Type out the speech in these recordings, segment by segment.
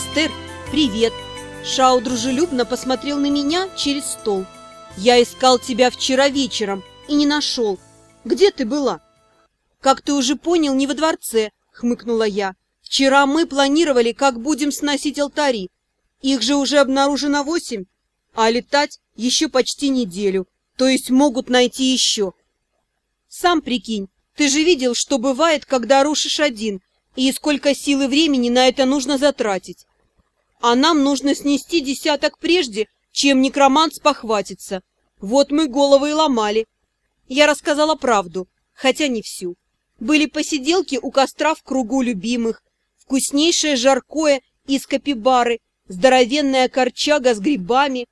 Астер, привет!» Шао дружелюбно посмотрел на меня через стол. «Я искал тебя вчера вечером и не нашел. Где ты была?» «Как ты уже понял, не во дворце», — хмыкнула я. «Вчера мы планировали, как будем сносить алтари. Их же уже обнаружено восемь, а летать еще почти неделю, то есть могут найти еще. Сам прикинь, ты же видел, что бывает, когда рушишь один, и сколько сил и времени на это нужно затратить. А нам нужно снести десяток прежде, чем некромант спохватится. Вот мы головы и ломали. Я рассказала правду, хотя не всю. Были посиделки у костра в кругу любимых, вкуснейшее жаркое из капибары, здоровенная корчага с грибами.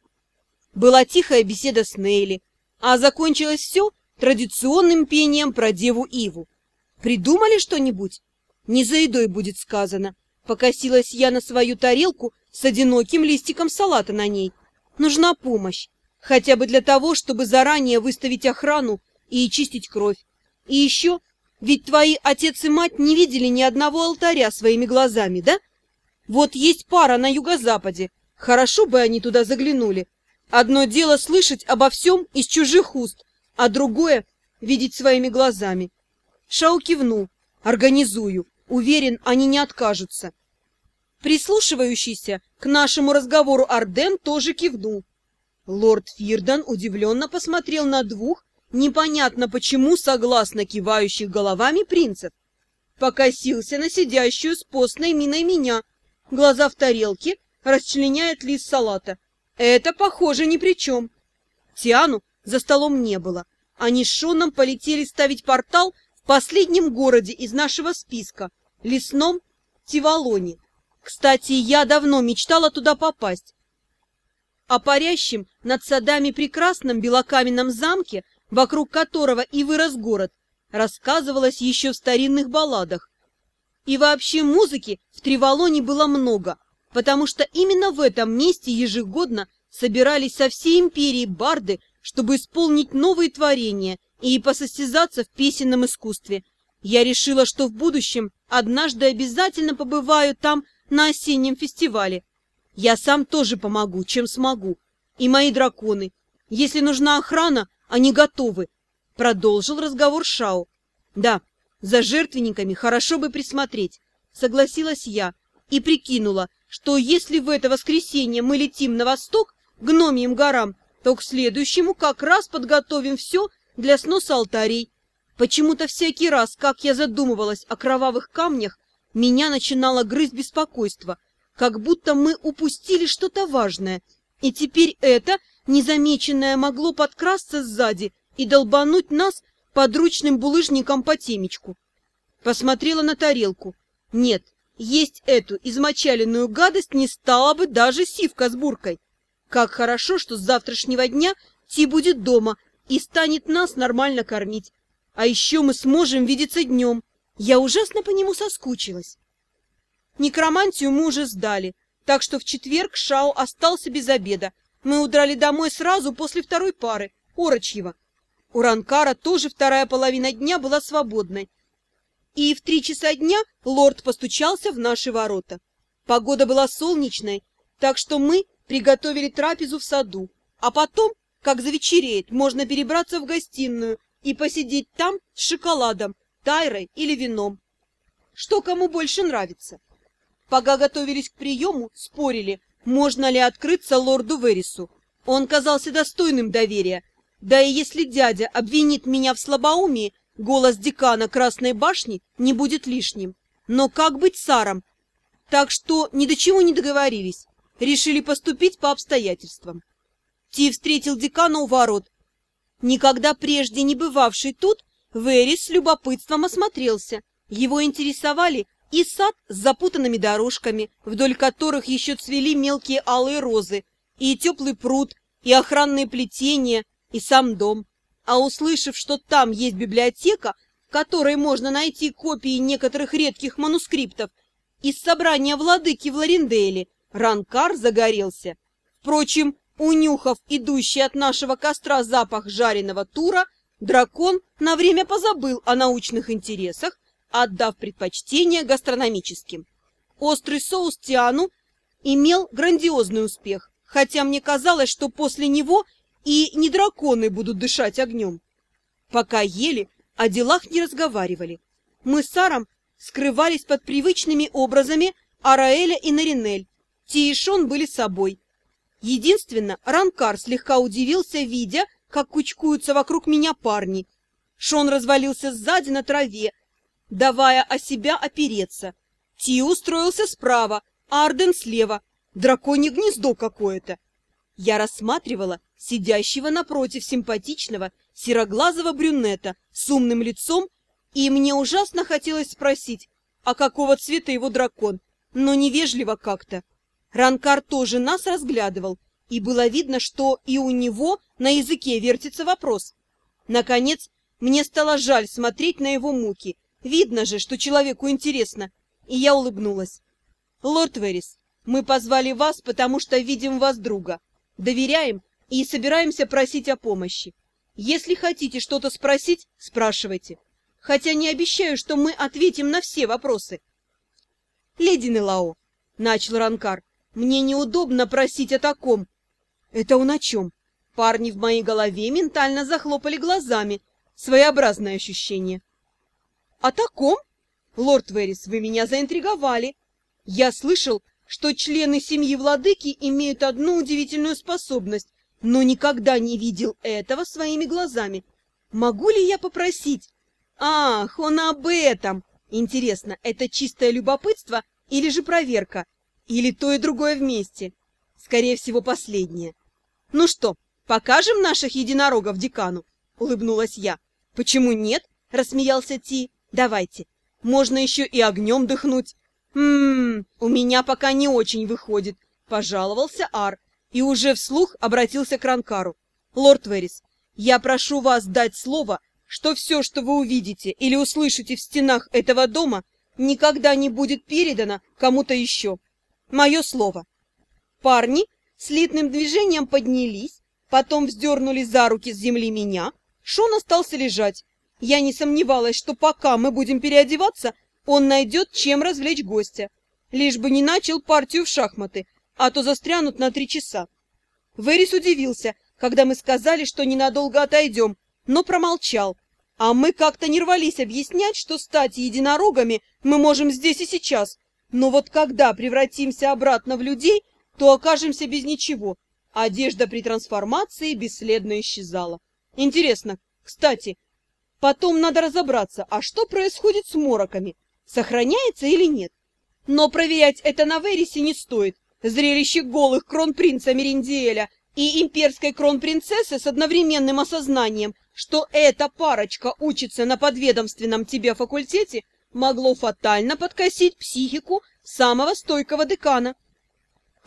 Была тихая беседа с Нейли, а закончилось все традиционным пением про деву Иву. Придумали что-нибудь? Не за едой будет сказано. Покосилась я на свою тарелку с одиноким листиком салата на ней. Нужна помощь. Хотя бы для того, чтобы заранее выставить охрану и чистить кровь. И еще, ведь твои отец и мать не видели ни одного алтаря своими глазами, да? Вот есть пара на юго-западе. Хорошо бы они туда заглянули. Одно дело слышать обо всем из чужих уст, а другое — видеть своими глазами. Шау кивнул. Организую. Уверен, они не откажутся. Прислушивающийся к нашему разговору Арден тоже кивнул. Лорд Фирдан удивленно посмотрел на двух, непонятно почему согласно кивающих головами принцев. Покосился на сидящую с постной миной меня — Глаза в тарелке, расчленяет лист салата. Это, похоже, ни при чем. Тиану за столом не было. Они с Шоном полетели ставить портал в последнем городе из нашего списка, лесном Тивалоне. Кстати, я давно мечтала туда попасть. О парящем над садами прекрасном белокаменном замке, вокруг которого и вырос город, рассказывалось еще в старинных балладах. И вообще музыки в Треволоне было много, потому что именно в этом месте ежегодно собирались со всей империи барды, чтобы исполнить новые творения и посостязаться в песенном искусстве. Я решила, что в будущем однажды обязательно побываю там на осеннем фестивале. Я сам тоже помогу, чем смогу. И мои драконы. Если нужна охрана, они готовы. Продолжил разговор Шао. Да, за жертвенниками хорошо бы присмотреть, согласилась я и прикинула, что если в это воскресенье мы летим на восток, к гномьим горам, то к следующему как раз подготовим все для сноса алтарей. Почему-то всякий раз, как я задумывалась о кровавых камнях, меня начинало грызть беспокойство, как будто мы упустили что-то важное, и теперь это, незамеченное, могло подкрасться сзади и долбануть нас подручным булыжником по темечку. Посмотрела на тарелку. Нет, есть эту измочаленную гадость не стала бы даже сивка с буркой. Как хорошо, что с завтрашнего дня Ти будет дома и станет нас нормально кормить. А еще мы сможем видеться днем. Я ужасно по нему соскучилась. Некромантию мы уже сдали, так что в четверг Шао остался без обеда. Мы удрали домой сразу после второй пары, Орочьего. У Ранкара тоже вторая половина дня была свободной. И в три часа дня лорд постучался в наши ворота. Погода была солнечной, так что мы приготовили трапезу в саду. А потом, как завечереет, можно перебраться в гостиную и посидеть там с шоколадом, тайрой или вином. Что кому больше нравится. Пока готовились к приему, спорили, можно ли открыться лорду Верису. Он казался достойным доверия, да и если дядя обвинит меня в слабоумии, голос декана Красной башни не будет лишним. Но как быть Саром? Так что ни до чего не договорились. Решили поступить по обстоятельствам. Ти встретил декана у ворот. Никогда прежде не бывавший тут, Верис с любопытством осмотрелся. Его интересовали и сад с запутанными дорожками, вдоль которых еще цвели мелкие алые розы, и теплый пруд, и охранные плетения, и сам дом. А услышав, что там есть библиотека, в которой можно найти копии некоторых редких манускриптов из собрания владыки в Ларинделе, Ранкар загорелся. Впрочем, унюхав идущий от нашего костра запах жареного тура, дракон на время позабыл о научных интересах, отдав предпочтение гастрономическим. Острый соус Тиану имел грандиозный успех, хотя мне казалось, что после него и не драконы будут дышать огнем. Пока ели, о делах не разговаривали. Мы с Саром скрывались под привычными образами Араэля и Наринель. Ти и Шон были собой. Единственно, Ранкар слегка удивился, видя, как кучкуются вокруг меня парни. Шон развалился сзади на траве, давая о себя опереться. Ти устроился справа, Арден слева. Драконье гнездо какое-то. Я рассматривала сидящего напротив симпатичного сероглазого брюнета с умным лицом, и мне ужасно хотелось спросить, а какого цвета его дракон, но невежливо как-то. Ранкар тоже нас разглядывал, и было видно, что и у него на языке вертится вопрос. Наконец, мне стало жаль смотреть на его муки. Видно же, что человеку интересно, и я улыбнулась. «Лорд Верис, мы позвали вас, потому что видим вас друга, доверяем и собираемся просить о помощи. Если хотите что-то спросить, спрашивайте, хотя не обещаю, что мы ответим на все вопросы». «Леди Нелао», — начал Ранкар, — «мне неудобно просить о таком». «Это он о чем?» Парни в моей голове ментально захлопали глазами. Своеобразное ощущение. «О таком?» «Лорд Верис, вы меня заинтриговали. Я слышал, что члены семьи владыки имеют одну удивительную способность, но никогда не видел этого своими глазами. Могу ли я попросить? Ах, он об этом! Интересно, это чистое любопытство или же проверка? Или то и другое вместе? Скорее всего, последнее. Ну что, покажем наших единорогов декану? Улыбнулась я. Почему нет? Рассмеялся Ти. Давайте. Можно еще и огнем дыхнуть. «Ммм, у меня пока не очень выходит», — пожаловался Ар и уже вслух обратился к Ранкару. «Лорд Верис, я прошу вас дать слово, что все, что вы увидите или услышите в стенах этого дома, никогда не будет передано кому-то еще. Мое слово». Парни слитным движением поднялись, потом вздернули за руки с земли меня. Шон остался лежать. Я не сомневалась, что пока мы будем переодеваться, он найдет, чем развлечь гостя. Лишь бы не начал партию в шахматы, а то застрянут на три часа. Верис удивился, когда мы сказали, что ненадолго отойдем, но промолчал. А мы как-то не рвались объяснять, что стать единорогами мы можем здесь и сейчас. Но вот когда превратимся обратно в людей, то окажемся без ничего. Одежда при трансформации бесследно исчезала. Интересно, кстати, потом надо разобраться, а что происходит с мороками? сохраняется или нет. Но проверять это на Верисе не стоит. Зрелище голых кронпринца Мериндиэля и имперской кронпринцессы с одновременным осознанием, что эта парочка учится на подведомственном тебе факультете, могло фатально подкосить психику самого стойкого декана.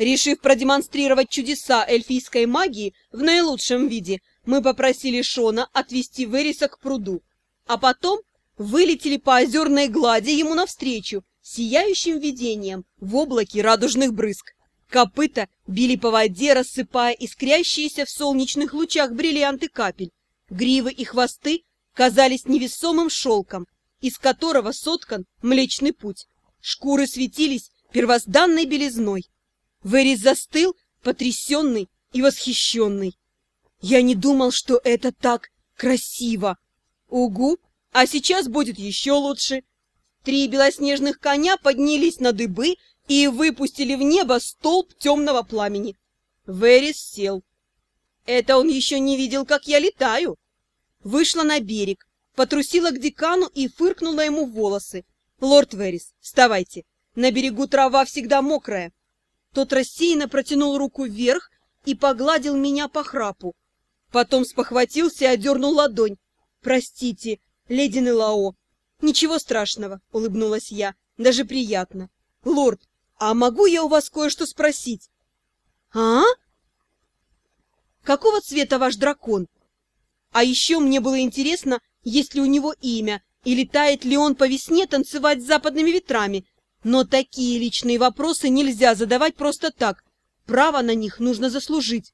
Решив продемонстрировать чудеса эльфийской магии в наилучшем виде, мы попросили Шона отвести Вериса к пруду, а потом вылетели по озерной глади ему навстречу, сияющим видением в облаке радужных брызг. Копыта били по воде, рассыпая искрящиеся в солнечных лучах бриллианты капель. Гривы и хвосты казались невесомым шелком, из которого соткан Млечный Путь. Шкуры светились первозданной белизной. Верис застыл, потрясенный и восхищенный. Я не думал, что это так красиво. Угу, а сейчас будет еще лучше. Три белоснежных коня поднялись на дыбы и выпустили в небо столб темного пламени. Верис сел. Это он еще не видел, как я летаю. Вышла на берег, потрусила к декану и фыркнула ему волосы. «Лорд Верис, вставайте, на берегу трава всегда мокрая». Тот рассеянно протянул руку вверх и погладил меня по храпу. Потом спохватился и одернул ладонь. «Простите, леди Нелао. Ничего страшного, улыбнулась я, даже приятно. Лорд, а могу я у вас кое-что спросить? А? Какого цвета ваш дракон? А еще мне было интересно, есть ли у него имя, и летает ли он по весне танцевать с западными ветрами. Но такие личные вопросы нельзя задавать просто так. Право на них нужно заслужить.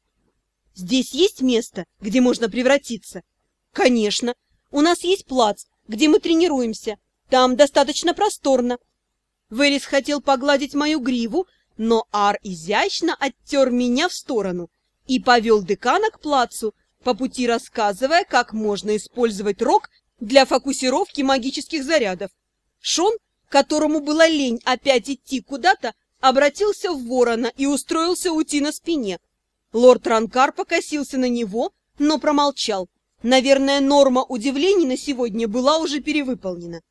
Здесь есть место, где можно превратиться? Конечно, у нас есть плац, где мы тренируемся. Там достаточно просторно. Верис хотел погладить мою гриву, но Ар изящно оттер меня в сторону и повел декана к плацу, по пути рассказывая, как можно использовать рог для фокусировки магических зарядов. Шон, которому было лень опять идти куда-то, обратился в ворона и устроился уйти на спине. Лорд Ранкар покосился на него, но промолчал. Наверное, норма удивлений на сегодня была уже перевыполнена.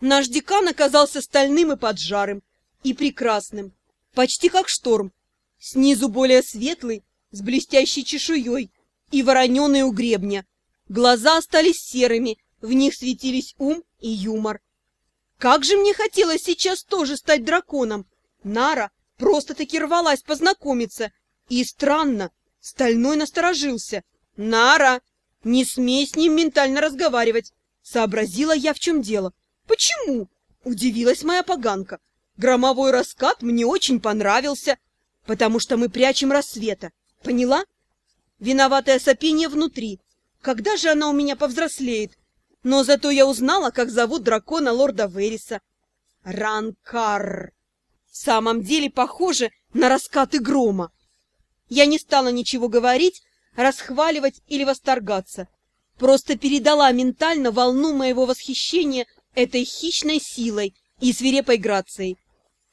Наш декан оказался стальным и поджарым, и прекрасным, почти как шторм. Снизу более светлый, с блестящей чешуей, и вороненый у гребня. Глаза остались серыми, в них светились ум и юмор. Как же мне хотелось сейчас тоже стать драконом! Нара просто-таки рвалась познакомиться. И странно, Стальной насторожился. «Нара, не смей с ним ментально разговаривать!» Сообразила я, в чем дело. «Почему?» — удивилась моя поганка. «Громовой раскат мне очень понравился, потому что мы прячем рассвета. Поняла?» Виноватое сопение внутри. Когда же она у меня повзрослеет? Но зато я узнала, как зовут дракона лорда Вериса. Ранкар. В самом деле похоже на раскаты грома. Я не стала ничего говорить, расхваливать или восторгаться. Просто передала ментально волну моего восхищения этой хищной силой и свирепой грацией,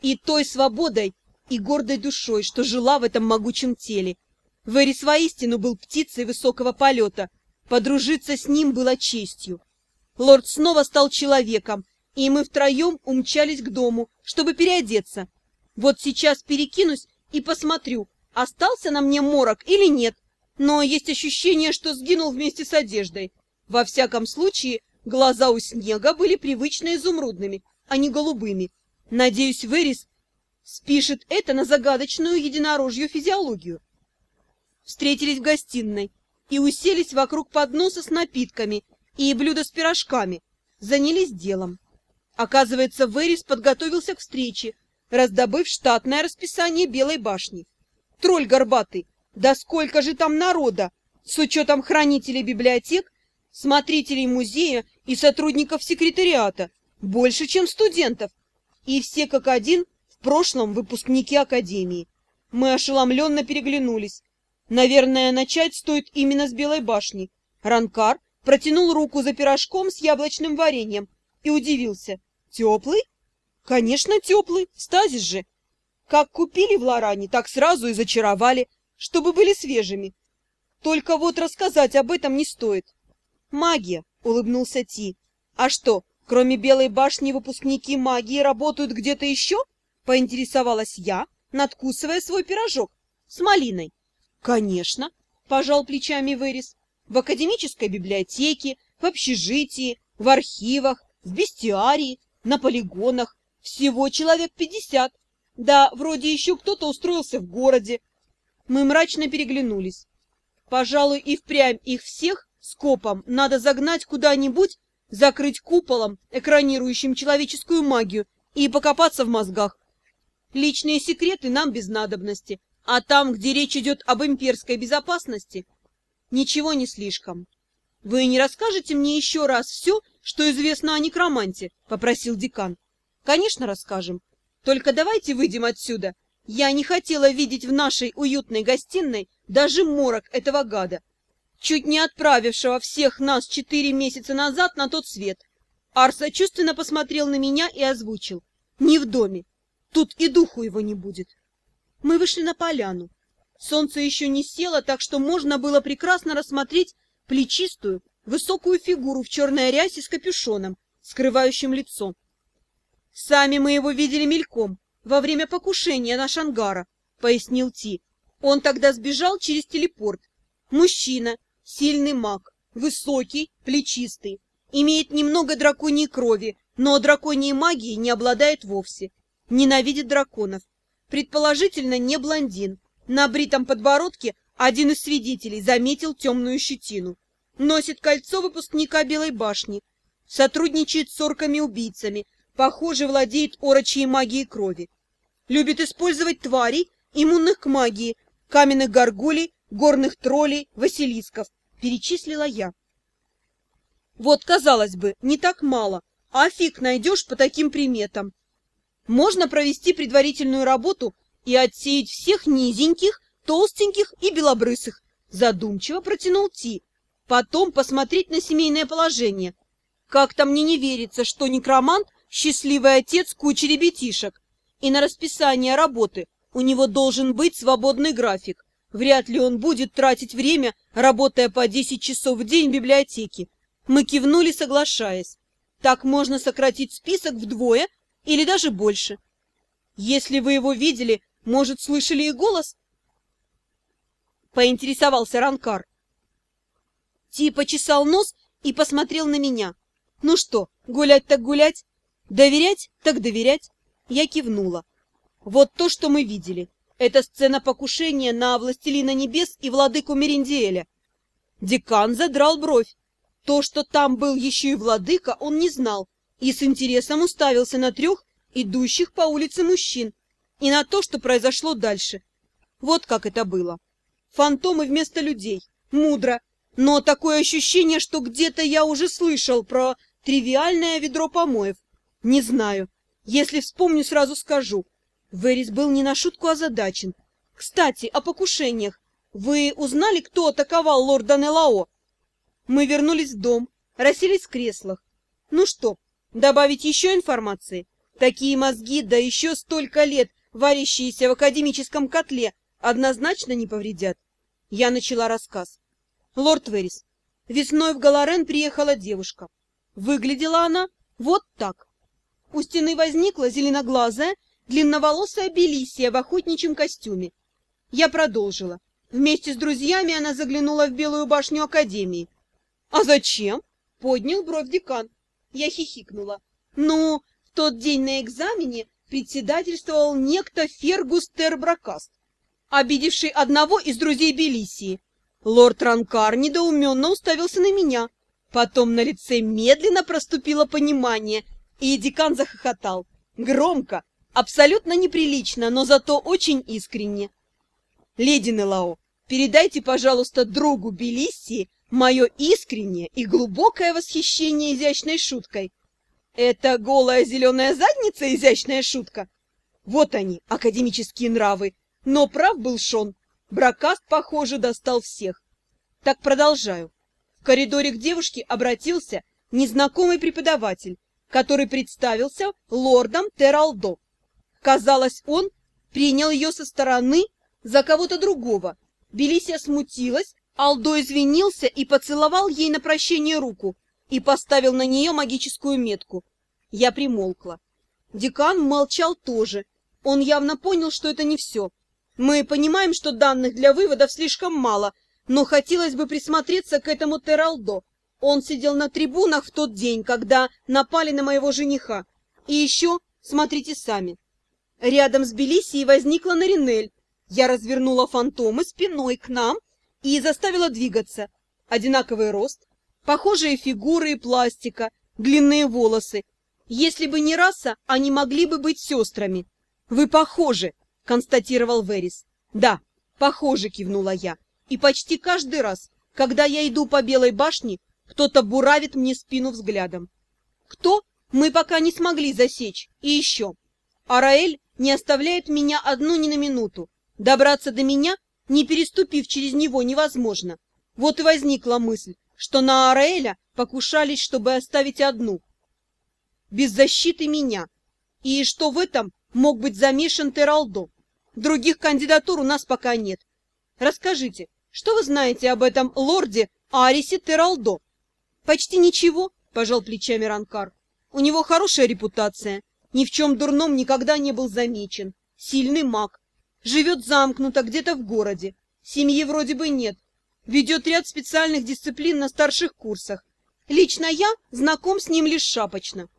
и той свободой и гордой душой, что жила в этом могучем теле. Верис воистину был птицей высокого полета, подружиться с ним было честью. Лорд снова стал человеком, и мы втроем умчались к дому, чтобы переодеться. Вот сейчас перекинусь и посмотрю, остался на мне морок или нет, но есть ощущение, что сгинул вместе с одеждой. Во всяком случае, глаза у снега были привычно изумрудными, а не голубыми. Надеюсь, Верис спишет это на загадочную единорожью физиологию. Встретились в гостиной и уселись вокруг подноса с напитками и блюда с пирожками. Занялись делом. Оказывается, Верис подготовился к встрече, раздобыв штатное расписание Белой башни. Тролль горбатый, да сколько же там народа, с учетом хранителей библиотек, смотрителей музея и сотрудников секретариата, больше, чем студентов. И все как один в прошлом выпускники академии. Мы ошеломленно переглянулись. Наверное, начать стоит именно с Белой башни. Ранкар протянул руку за пирожком с яблочным вареньем и удивился. Теплый? Конечно, теплый, стазис же. Как купили в Лоране, так сразу и зачаровали, чтобы были свежими. Только вот рассказать об этом не стоит. Магия, улыбнулся Ти. А что, кроме Белой башни выпускники магии работают где-то еще? Поинтересовалась я, надкусывая свой пирожок с малиной. Конечно, пожал плечами Верис. В академической библиотеке, в общежитии, в архивах, в бестиарии, на полигонах. Всего человек пятьдесят. Да, вроде еще кто-то устроился в городе. Мы мрачно переглянулись. Пожалуй, и впрямь их всех скопом надо загнать куда-нибудь, закрыть куполом, экранирующим человеческую магию, и покопаться в мозгах. Личные секреты нам без надобности, а там, где речь идет об имперской безопасности, ничего не слишком. — Вы не расскажете мне еще раз все, что известно о некроманте? — попросил декан. — Конечно, расскажем. Только давайте выйдем отсюда. Я не хотела видеть в нашей уютной гостиной даже морок этого гада, чуть не отправившего всех нас четыре месяца назад на тот свет. Ар сочувственно посмотрел на меня и озвучил. Не в доме. Тут и духу его не будет. Мы вышли на поляну. Солнце еще не село, так что можно было прекрасно рассмотреть плечистую, высокую фигуру в черной рясе с капюшоном, скрывающим лицо. Сами мы его видели мельком во время покушения на Шангара, пояснил Ти. Он тогда сбежал через телепорт. Мужчина, сильный маг, высокий, плечистый, имеет немного драконьей крови, но драконьей магией не обладает вовсе. Ненавидит драконов. Предположительно, не блондин. На бритом подбородке один из свидетелей заметил темную щетину. Носит кольцо выпускника Белой башни. Сотрудничает с орками-убийцами, Похоже, владеет орочьей магией крови. Любит использовать тварей, иммунных к магии, каменных горгулей, горных троллей, василисков, перечислила я. Вот, казалось бы, не так мало, а фиг найдешь по таким приметам. Можно провести предварительную работу и отсеять всех низеньких, толстеньких и белобрысых, задумчиво протянул Ти. Потом посмотреть на семейное положение. Как-то мне не верится, что некромант – счастливый отец кучи ребятишек, и на расписание работы у него должен быть свободный график. Вряд ли он будет тратить время, работая по 10 часов в день в библиотеке. Мы кивнули, соглашаясь. Так можно сократить список вдвое или даже больше. Если вы его видели, может, слышали и голос? Поинтересовался Ранкар. Ти почесал нос и посмотрел на меня. Ну что, гулять так гулять? Доверять так доверять? Я кивнула. Вот то, что мы видели. Это сцена покушения на Властелина Небес и Владыку Мериндиэля. Декан задрал бровь. То, что там был еще и Владыка, он не знал, и с интересом уставился на трех идущих по улице мужчин и на то, что произошло дальше. Вот как это было. Фантомы вместо людей. Мудро. Но такое ощущение, что где-то я уже слышал про тривиальное ведро помоев. Не знаю. Если вспомню, сразу скажу. Верис был не на шутку озадачен. Кстати, о покушениях. Вы узнали, кто атаковал лорда Нелао? Мы вернулись в дом, расселись в креслах. Ну что, добавить еще информации? Такие мозги, да еще столько лет, варящиеся в академическом котле, однозначно не повредят. Я начала рассказ. Лорд Верис, весной в Галарен приехала девушка. Выглядела она вот так. У стены возникла зеленоглазая, длинноволосая Белисия в охотничьем костюме. Я продолжила. Вместе с друзьями она заглянула в Белую башню Академии. «А зачем?» — поднял бровь декан. Я хихикнула. «Ну, в тот день на экзамене председательствовал некто Фергус Тербракаст, обидевший одного из друзей Белисии. Лорд Ранкар недоуменно уставился на меня. Потом на лице медленно проступило понимание, и декан захохотал. Громко, Абсолютно неприлично, но зато очень искренне. Леди Нелао, передайте, пожалуйста, другу Белиссии мое искреннее и глубокое восхищение изящной шуткой. Это голая зеленая задница изящная шутка? Вот они, академические нравы. Но прав был Шон. Бракаст, похоже, достал всех. Так продолжаю. В коридоре к девушке обратился незнакомый преподаватель, который представился лордом Тералдо. Казалось, он принял ее со стороны за кого-то другого. Белисия смутилась, Алдо извинился и поцеловал ей на прощение руку и поставил на нее магическую метку. Я примолкла. Декан молчал тоже. Он явно понял, что это не все. Мы понимаем, что данных для выводов слишком мало, но хотелось бы присмотреться к этому Тералдо. Он сидел на трибунах в тот день, когда напали на моего жениха. И еще, смотрите сами, Рядом с Белисией возникла Наринель. Я развернула фантомы спиной к нам и заставила двигаться. Одинаковый рост, похожие фигуры и пластика, длинные волосы. Если бы не раса, они могли бы быть сестрами. «Вы похожи», — констатировал Верис. «Да, похожи», — кивнула я. «И почти каждый раз, когда я иду по Белой башне, кто-то буравит мне спину взглядом. Кто? Мы пока не смогли засечь. И еще. Араэль не оставляет меня одну ни на минуту. Добраться до меня, не переступив через него, невозможно. Вот и возникла мысль, что на Араэля покушались, чтобы оставить одну. Без защиты меня. И что в этом мог быть замешан Тералдо. Других кандидатур у нас пока нет. Расскажите, что вы знаете об этом лорде Арисе Тералдо? Почти ничего, пожал плечами Ранкар. У него хорошая репутация ни в чем дурном никогда не был замечен. Сильный маг. Живет замкнуто где-то в городе. Семьи вроде бы нет. Ведет ряд специальных дисциплин на старших курсах. Лично я знаком с ним лишь шапочно.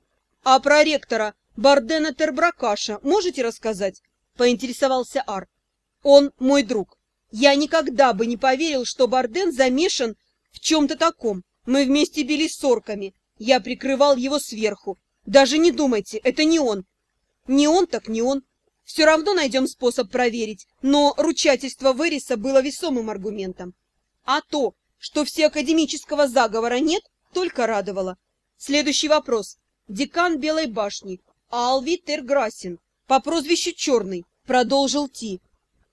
А про ректора Бардена Тербракаша можете рассказать? Поинтересовался Ар. Он мой друг. Я никогда бы не поверил, что Барден замешан в чем-то таком. Мы вместе бились с орками. Я прикрывал его сверху. Даже не думайте, это не он. Не он, так не он. Все равно найдем способ проверить, но ручательство Вериса было весомым аргументом. А то, что все академического заговора нет, только радовало. Следующий вопрос. Декан Белой башни, Алви Терграсин, по прозвищу Черный, Продолжил Ти.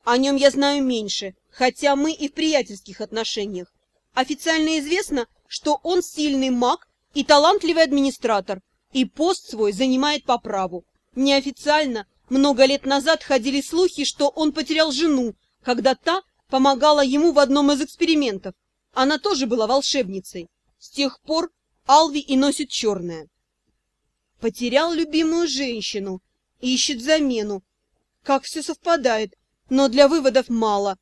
О нем я знаю меньше, хотя мы и в приятельских отношениях. Официально известно, что он сильный маг и талантливый администратор, и пост свой занимает по праву. Неофициально, много лет назад ходили слухи, что он потерял жену, когда та помогала ему в одном из экспериментов. Она тоже была волшебницей. С тех пор Алви и носит черное. Потерял любимую женщину, ищет замену. Как все совпадает, но для выводов мало.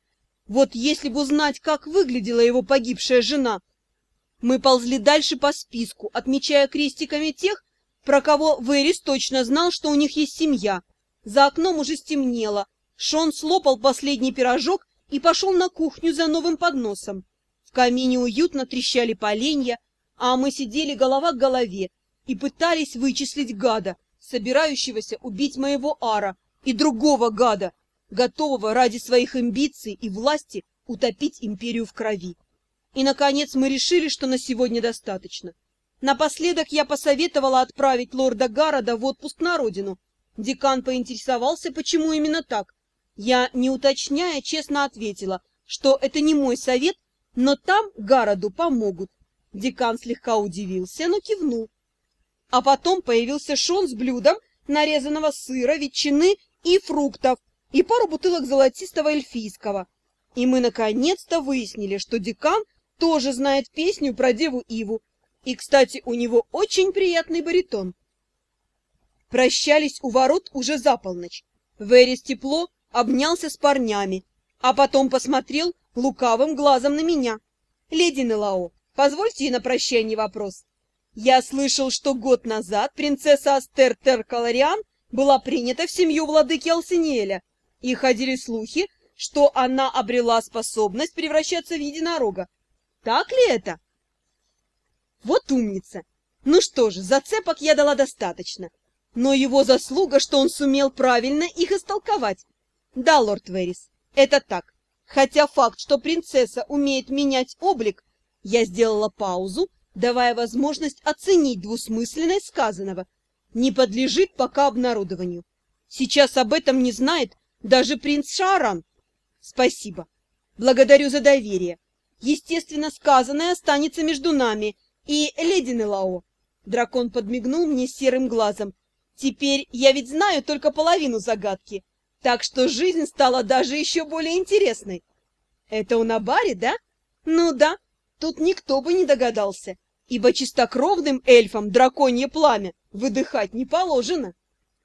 Вот если бы узнать, как выглядела его погибшая жена. Мы ползли дальше по списку, отмечая крестиками тех, про кого Вэрис точно знал, что у них есть семья. За окном уже стемнело. Шон слопал последний пирожок и пошел на кухню за новым подносом. В камине уютно трещали поленья, а мы сидели голова к голове и пытались вычислить гада, собирающегося убить моего Ара, и другого гада, готового ради своих амбиций и власти утопить империю в крови. И, наконец, мы решили, что на сегодня достаточно. Напоследок я посоветовала отправить лорда Гарода в отпуск на родину. Декан поинтересовался, почему именно так. Я, не уточняя, честно ответила, что это не мой совет, но там Гароду помогут. Декан слегка удивился, но кивнул. А потом появился Шон с блюдом нарезанного сыра, ветчины и фруктов, и пару бутылок золотистого эльфийского. И мы наконец-то выяснили, что декан тоже знает песню про Деву Иву. И, кстати, у него очень приятный баритон. Прощались у ворот уже за полночь. Верис тепло обнялся с парнями, а потом посмотрел лукавым глазом на меня. «Леди Нелао, позвольте на прощание вопрос. Я слышал, что год назад принцесса Астер Теркалариан была принята в семью владыки Алсинеля, и ходили слухи, что она обрела способность превращаться в единорога. Так ли это? Вот умница! Ну что же, зацепок я дала достаточно. Но его заслуга, что он сумел правильно их истолковать. Да, лорд Верис, это так. Хотя факт, что принцесса умеет менять облик, я сделала паузу, давая возможность оценить двусмысленность сказанного, не подлежит пока обнародованию. Сейчас об этом не знает даже принц Шаран. Спасибо. Благодарю за доверие. Естественно, сказанное останется между нами и леди Нелао. Дракон подмигнул мне серым глазом. Теперь я ведь знаю только половину загадки, так что жизнь стала даже еще более интересной. Это у Набари, да? Ну да, тут никто бы не догадался, ибо чистокровным эльфам драконье пламя выдыхать не положено.